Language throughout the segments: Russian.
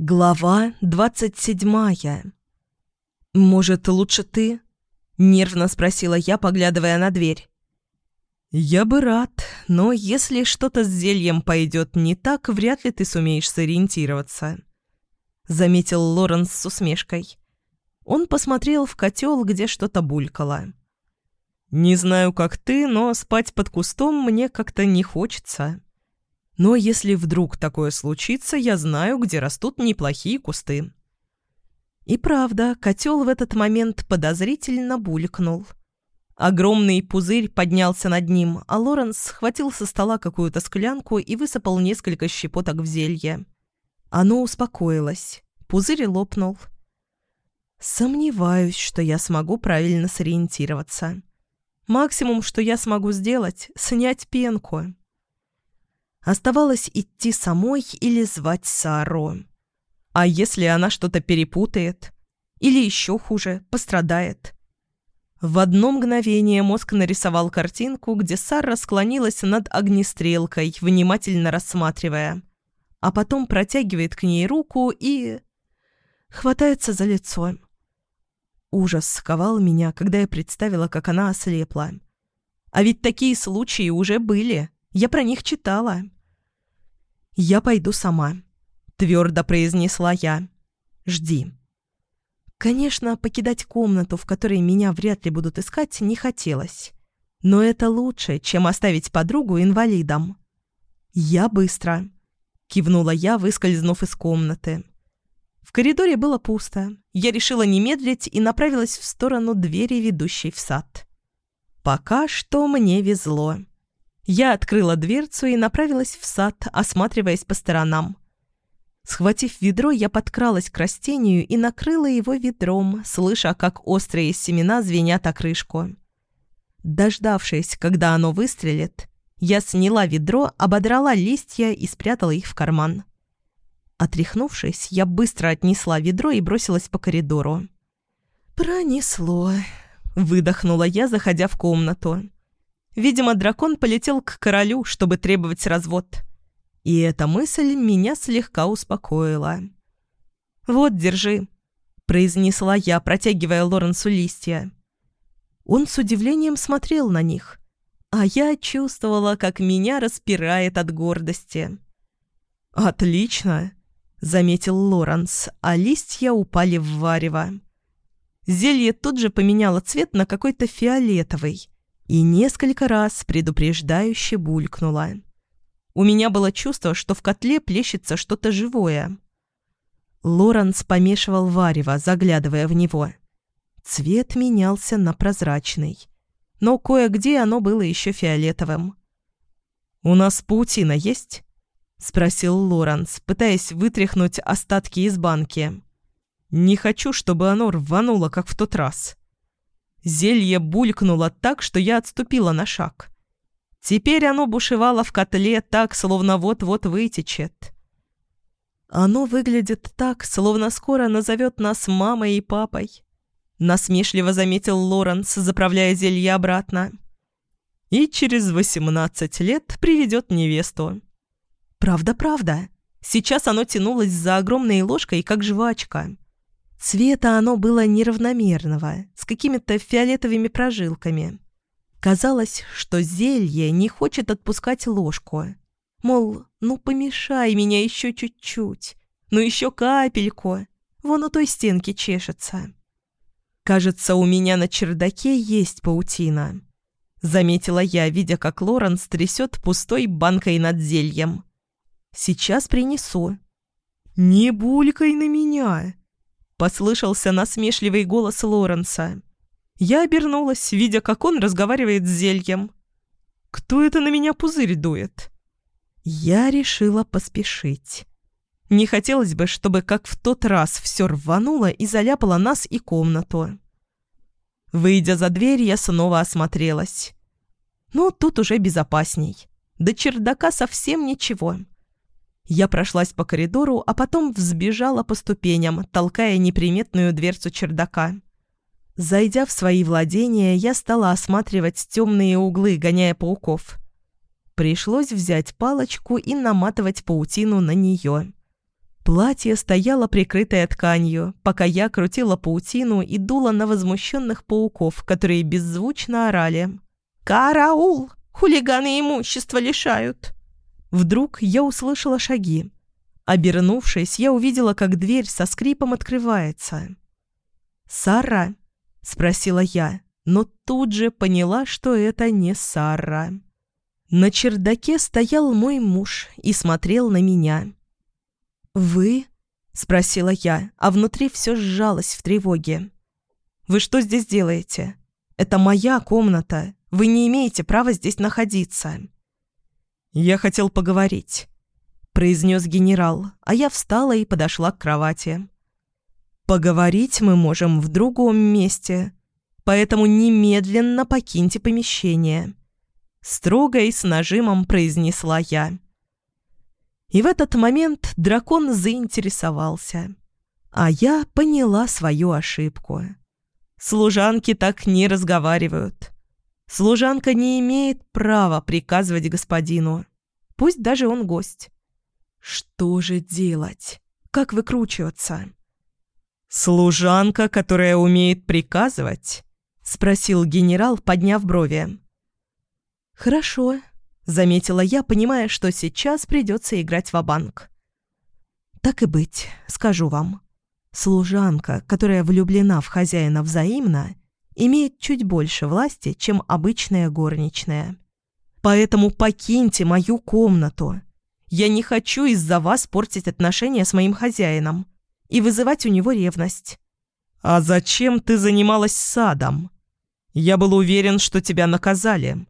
Глава двадцать седьмая. «Может, лучше ты?» — нервно спросила я, поглядывая на дверь. «Я бы рад, но если что-то с зельем пойдет не так, вряд ли ты сумеешь сориентироваться», — заметил Лоренс с усмешкой. Он посмотрел в котел, где что-то булькало. «Не знаю, как ты, но спать под кустом мне как-то не хочется». Но если вдруг такое случится, я знаю, где растут неплохие кусты. И правда, котел в этот момент подозрительно булькнул. Огромный пузырь поднялся над ним, а Лоренс схватил со стола какую-то склянку и высыпал несколько щепоток в зелье. Оно успокоилось. Пузырь лопнул. Сомневаюсь, что я смогу правильно сориентироваться. Максимум, что я смогу сделать — снять пенку. Оставалось идти самой или звать Сару. А если она что-то перепутает? Или еще хуже, пострадает? В одно мгновение мозг нарисовал картинку, где Сара склонилась над огнестрелкой, внимательно рассматривая. А потом протягивает к ней руку и... хватается за лицо. Ужас сковал меня, когда я представила, как она ослепла. А ведь такие случаи уже были. Я про них читала. «Я пойду сама», — твердо произнесла я. «Жди». Конечно, покидать комнату, в которой меня вряд ли будут искать, не хотелось. Но это лучше, чем оставить подругу инвалидом. «Я быстро», — кивнула я, выскользнув из комнаты. В коридоре было пусто. Я решила не медлить и направилась в сторону двери, ведущей в сад. Пока что мне везло. Я открыла дверцу и направилась в сад, осматриваясь по сторонам. Схватив ведро, я подкралась к растению и накрыла его ведром, слыша, как острые семена звенят о крышку. Дождавшись, когда оно выстрелит, я сняла ведро, ободрала листья и спрятала их в карман. Отряхнувшись, я быстро отнесла ведро и бросилась по коридору. «Пронесло», — выдохнула я, заходя в комнату. Видимо, дракон полетел к королю, чтобы требовать развод. И эта мысль меня слегка успокоила. «Вот, держи», — произнесла я, протягивая Лоренсу листья. Он с удивлением смотрел на них, а я чувствовала, как меня распирает от гордости. «Отлично», — заметил Лоренс, а листья упали в варево. Зелье тут же поменяло цвет на какой-то фиолетовый — и несколько раз предупреждающе булькнула. У меня было чувство, что в котле плещется что-то живое. Лоренс помешивал варево, заглядывая в него. Цвет менялся на прозрачный, но кое-где оно было еще фиолетовым. «У нас паутина есть?» — спросил Лоренс, пытаясь вытряхнуть остатки из банки. «Не хочу, чтобы оно рвануло, как в тот раз». Зелье булькнуло так, что я отступила на шаг. Теперь оно бушевало в котле так, словно вот-вот вытечет. Оно выглядит так, словно скоро назовет нас мамой и папой. Насмешливо заметил Лоренс, заправляя зелье обратно. И через восемнадцать лет приведет невесту. Правда-правда. Сейчас оно тянулось за огромной ложкой, как жвачка. Цвета оно было неравномерного, с какими-то фиолетовыми прожилками. Казалось, что зелье не хочет отпускать ложку. Мол, ну помешай меня еще чуть-чуть, ну еще капельку, вон у той стенки чешется. Кажется, у меня на чердаке есть паутина. Заметила я, видя, как Лоренс трясет пустой банкой над зельем. Сейчас принесу. «Не булькай на меня!» Послышался насмешливый голос Лоренса. Я обернулась, видя, как он разговаривает с зельем. «Кто это на меня пузырь дует?» Я решила поспешить. Не хотелось бы, чтобы как в тот раз все рвануло и заляпало нас и комнату. Выйдя за дверь, я снова осмотрелась. Ну, тут уже безопасней. До чердака совсем ничего. Я прошлась по коридору, а потом взбежала по ступеням, толкая неприметную дверцу чердака. Зайдя в свои владения, я стала осматривать темные углы, гоняя пауков. Пришлось взять палочку и наматывать паутину на нее. Платье стояло прикрытое тканью, пока я крутила паутину и дула на возмущенных пауков, которые беззвучно орали. «Караул! Хулиганы имущества лишают!» Вдруг я услышала шаги. Обернувшись, я увидела, как дверь со скрипом открывается. «Сара?» — спросила я, но тут же поняла, что это не Сара. На чердаке стоял мой муж и смотрел на меня. «Вы?» — спросила я, а внутри все сжалось в тревоге. «Вы что здесь делаете? Это моя комната. Вы не имеете права здесь находиться». «Я хотел поговорить», — произнес генерал, а я встала и подошла к кровати. «Поговорить мы можем в другом месте, поэтому немедленно покиньте помещение», — строго и с нажимом произнесла я. И в этот момент дракон заинтересовался. А я поняла свою ошибку. Служанки так не разговаривают. Служанка не имеет права приказывать господину. Пусть даже он гость. Что же делать? Как выкручиваться? «Служанка, которая умеет приказывать?» — спросил генерал, подняв брови. «Хорошо», заметила я, понимая, что сейчас придется играть в банк Так и быть, скажу вам. Служанка, которая влюблена в хозяина взаимно, имеет чуть больше власти, чем обычная горничная. Поэтому покиньте мою комнату. Я не хочу из-за вас портить отношения с моим хозяином и вызывать у него ревность. «А зачем ты занималась садом? Я был уверен, что тебя наказали.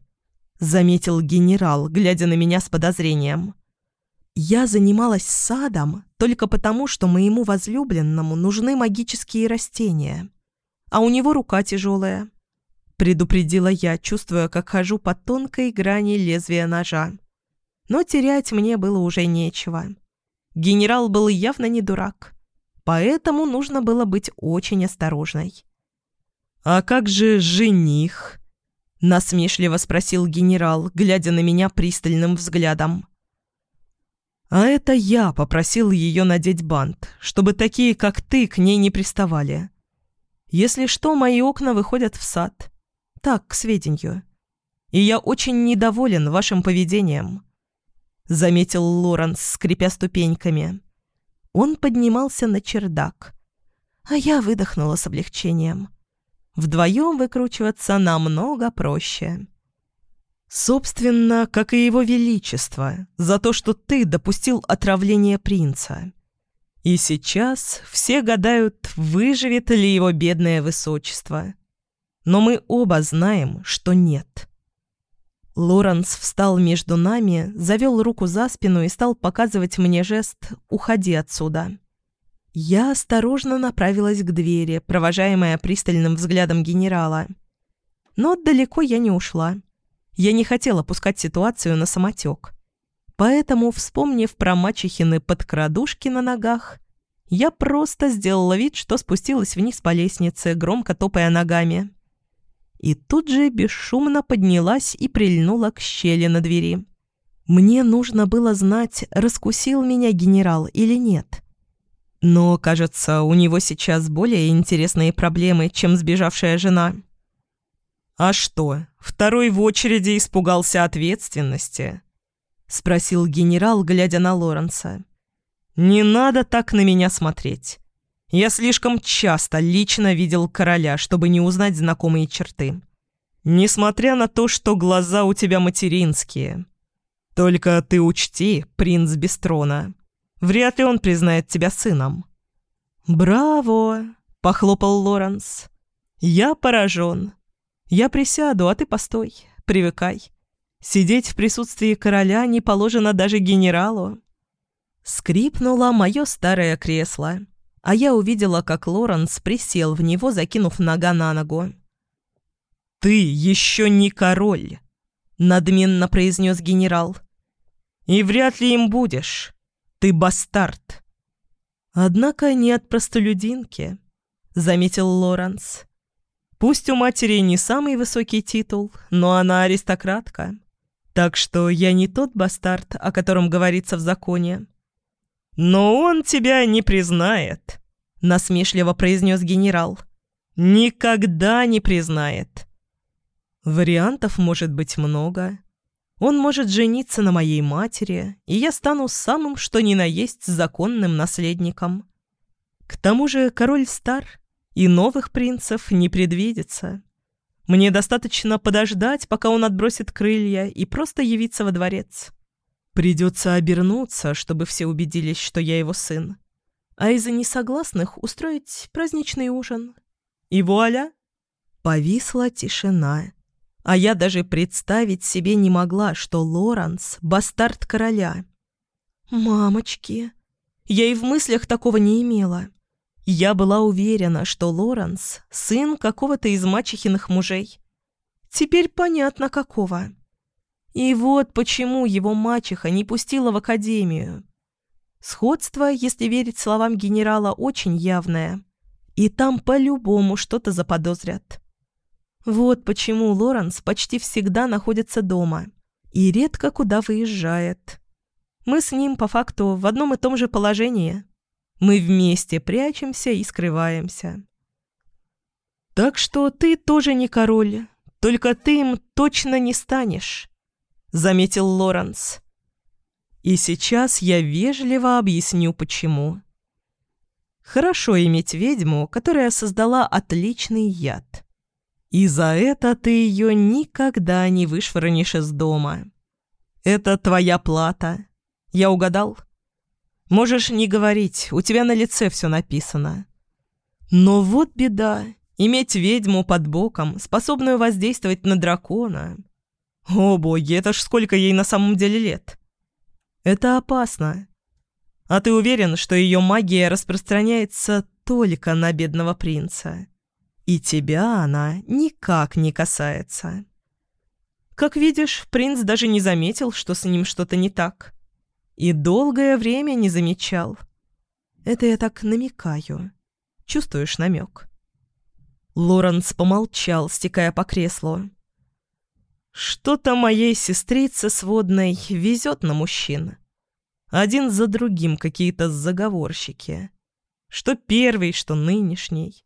— заметил генерал, глядя на меня с подозрением. «Я занималась садом только потому, что моему возлюбленному нужны магические растения, а у него рука тяжелая», — предупредила я, чувствуя, как хожу по тонкой грани лезвия ножа. Но терять мне было уже нечего. Генерал был явно не дурак, поэтому нужно было быть очень осторожной. «А как же жених?» Насмешливо спросил генерал, глядя на меня пристальным взглядом. «А это я попросил ее надеть бант, чтобы такие, как ты, к ней не приставали. Если что, мои окна выходят в сад. Так, к сведению. И я очень недоволен вашим поведением», — заметил Лоренс, скрипя ступеньками. Он поднимался на чердак, а я выдохнула с облегчением. Вдвоем выкручиваться намного проще. Собственно, как и его величество, за то, что ты допустил отравление принца. И сейчас все гадают, выживет ли его бедное высочество. Но мы оба знаем, что нет. Лоренс встал между нами, завел руку за спину и стал показывать мне жест «Уходи отсюда». Я осторожно направилась к двери, провожаемая пристальным взглядом генерала. Но далеко я не ушла. Я не хотела пускать ситуацию на самотек. Поэтому, вспомнив про мачехины подкрадушки на ногах, я просто сделала вид, что спустилась вниз по лестнице, громко топая ногами. И тут же бесшумно поднялась и прильнула к щели на двери. Мне нужно было знать, раскусил меня генерал или нет. Но, кажется, у него сейчас более интересные проблемы, чем сбежавшая жена. «А что, второй в очереди испугался ответственности?» — спросил генерал, глядя на Лоренса. «Не надо так на меня смотреть. Я слишком часто лично видел короля, чтобы не узнать знакомые черты. Несмотря на то, что глаза у тебя материнские. Только ты учти, принц Бестрона, Вряд ли он признает тебя сыном». «Браво!» — похлопал Лоренс. «Я поражен. Я присяду, а ты постой, привыкай. Сидеть в присутствии короля не положено даже генералу». Скрипнуло мое старое кресло, а я увидела, как Лоренс присел в него, закинув нога на ногу. «Ты еще не король», — надменно произнес генерал. «И вряд ли им будешь. Ты бастард!» «Однако не от простолюдинки», — заметил Лоренс. «Пусть у матери не самый высокий титул, но она аристократка. Так что я не тот бастард, о котором говорится в законе. «Но он тебя не признает», — насмешливо произнес генерал. «Никогда не признает». Вариантов может быть много. Он может жениться на моей матери, и я стану самым что ни на есть законным наследником. К тому же король стар, и новых принцев не предвидится. Мне достаточно подождать, пока он отбросит крылья, и просто явиться во дворец. Придется обернуться, чтобы все убедились, что я его сын. А из-за несогласных устроить праздничный ужин. И вуаля! Повисла тишина. А я даже представить себе не могла, что Лоренс — бастард короля. «Мамочки! Я и в мыслях такого не имела. Я была уверена, что Лоренс — сын какого-то из мачехиных мужей. Теперь понятно, какого». И вот почему его мачеха не пустила в академию. Сходство, если верить словам генерала, очень явное. И там по-любому что-то заподозрят. Вот почему Лоренс почти всегда находится дома и редко куда выезжает. Мы с ним, по факту, в одном и том же положении. Мы вместе прячемся и скрываемся. Так что ты тоже не король, только ты им точно не станешь. — заметил Лоренс. «И сейчас я вежливо объясню, почему. Хорошо иметь ведьму, которая создала отличный яд. И за это ты ее никогда не вышвырнешь из дома. Это твоя плата. Я угадал? Можешь не говорить, у тебя на лице все написано. Но вот беда. Иметь ведьму под боком, способную воздействовать на дракона, о боги, это ж сколько ей на самом деле лет? Это опасно. А ты уверен, что ее магия распространяется только на бедного принца? И тебя она никак не касается. Как видишь, принц даже не заметил, что с ним что-то не так. И долгое время не замечал. Это я так намекаю. Чувствуешь намек? Лоренс помолчал, стекая по креслу. Что-то моей сестрице сводной везет на мужчин. Один за другим какие-то заговорщики. Что первый, что нынешний.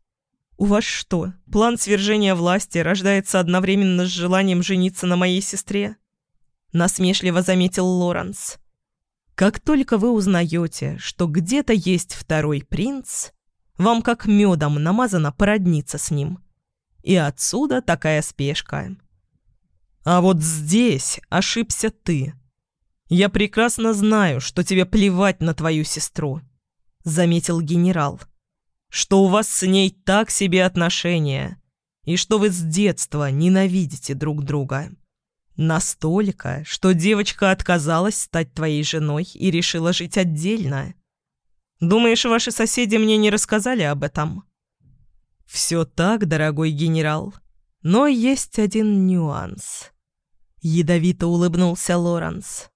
У вас что, план свержения власти рождается одновременно с желанием жениться на моей сестре? Насмешливо заметил Лоренс. Как только вы узнаете, что где-то есть второй принц, вам как медом намазано породниться с ним. И отсюда такая спешка. А вот здесь ошибся ты. Я прекрасно знаю, что тебе плевать на твою сестру, заметил генерал. Что у вас с ней так себе отношения, и что вы с детства ненавидите друг друга. Настолько, что девочка отказалась стать твоей женой и решила жить отдельно. Думаешь, ваши соседи мне не рассказали об этом? Все так, дорогой генерал, но есть один нюанс. Ядовито улыбнулся Лоренс.